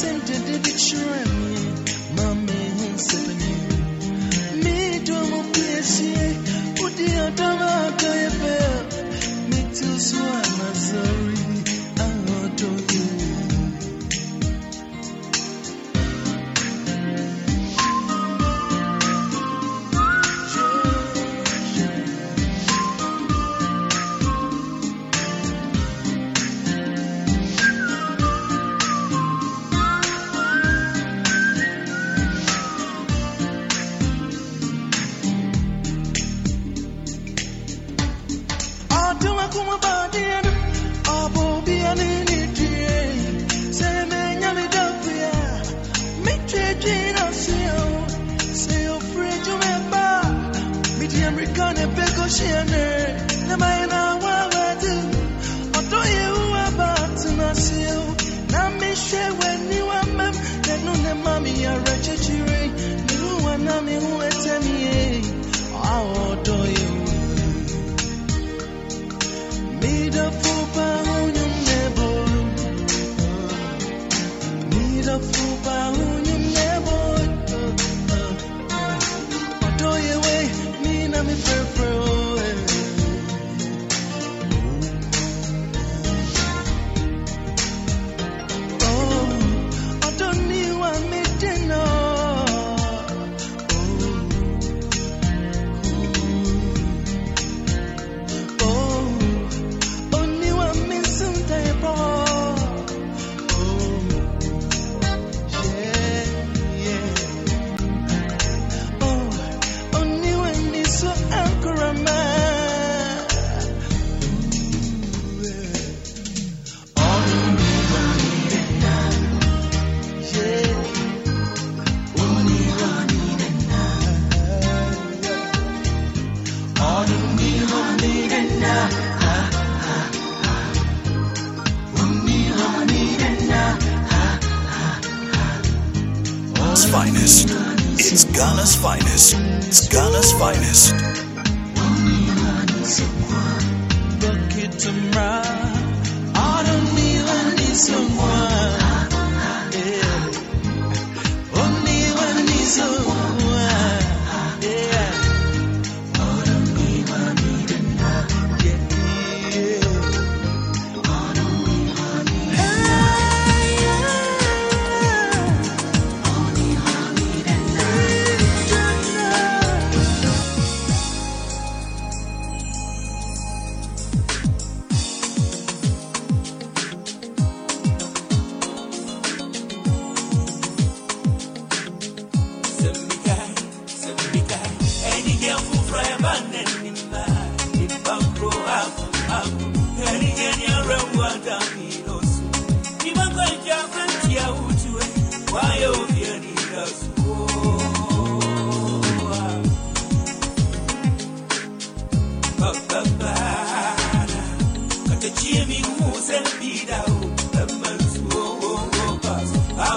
tempted to betray me. someone. Yeah. Only one needs someone.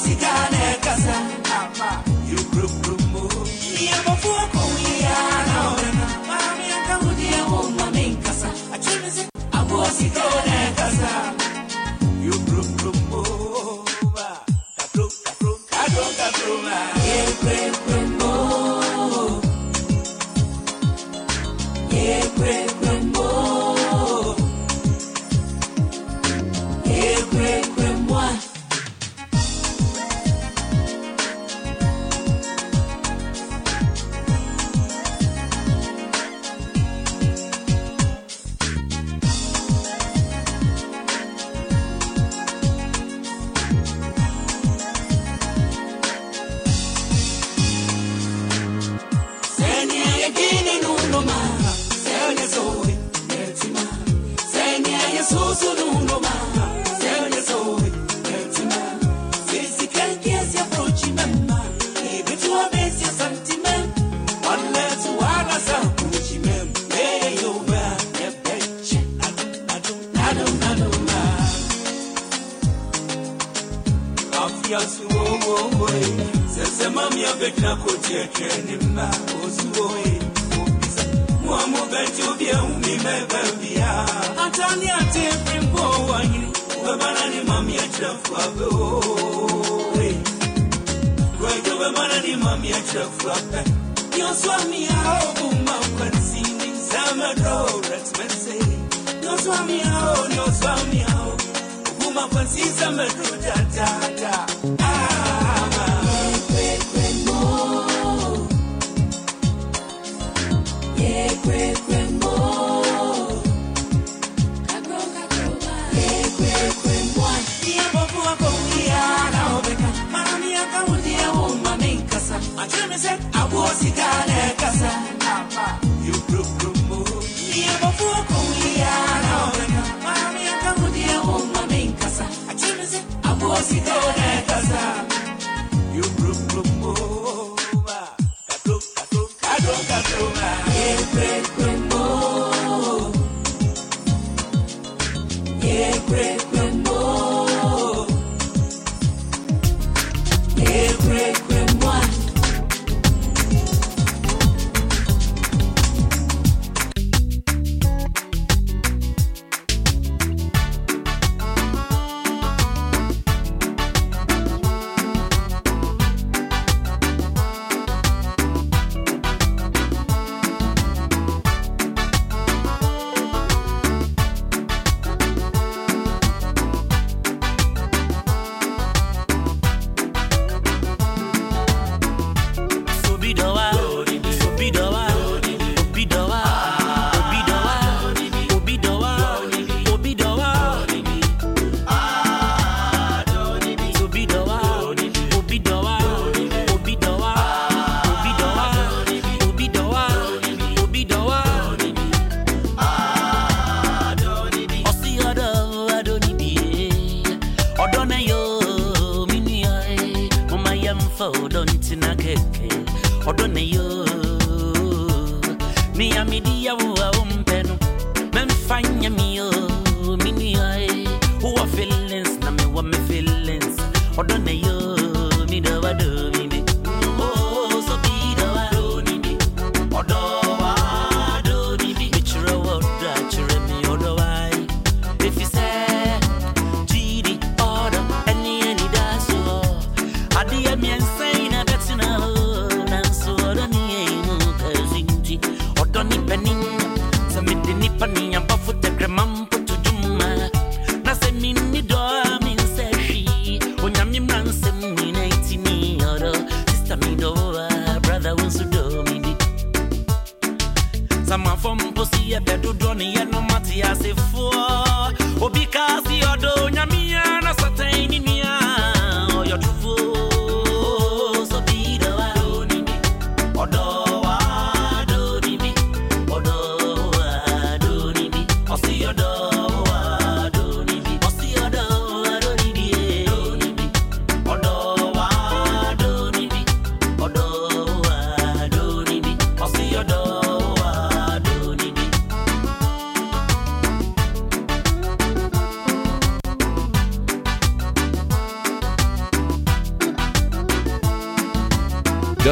masikane kasa. You broke the move. chako chekreni mma osuwoye obisa mwamu betu bya umime babia atani ate bimbo wanyi webana ni mami atrafu abe oye kwejo webana ni mami atrafu abe yoswami aobu mawkansi ni zama dorat mense yoswami ao yoswami ao kuma kwansi zama do da da da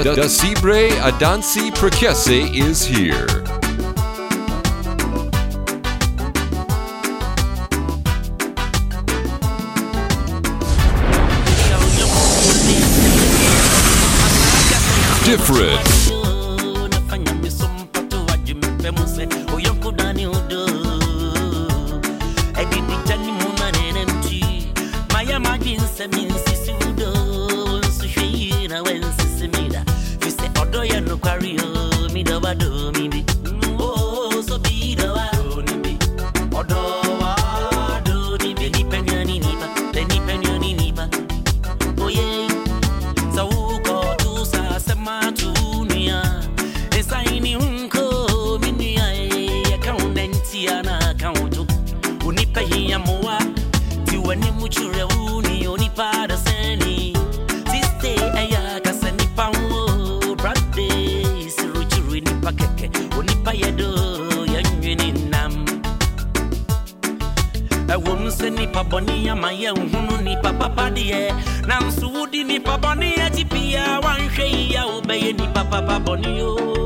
The Cibre Adansi Prekese is here. Different. papa bɔne agye bia wanhwɛ yi a wobɛyɛ nipa papa bɔne o oh.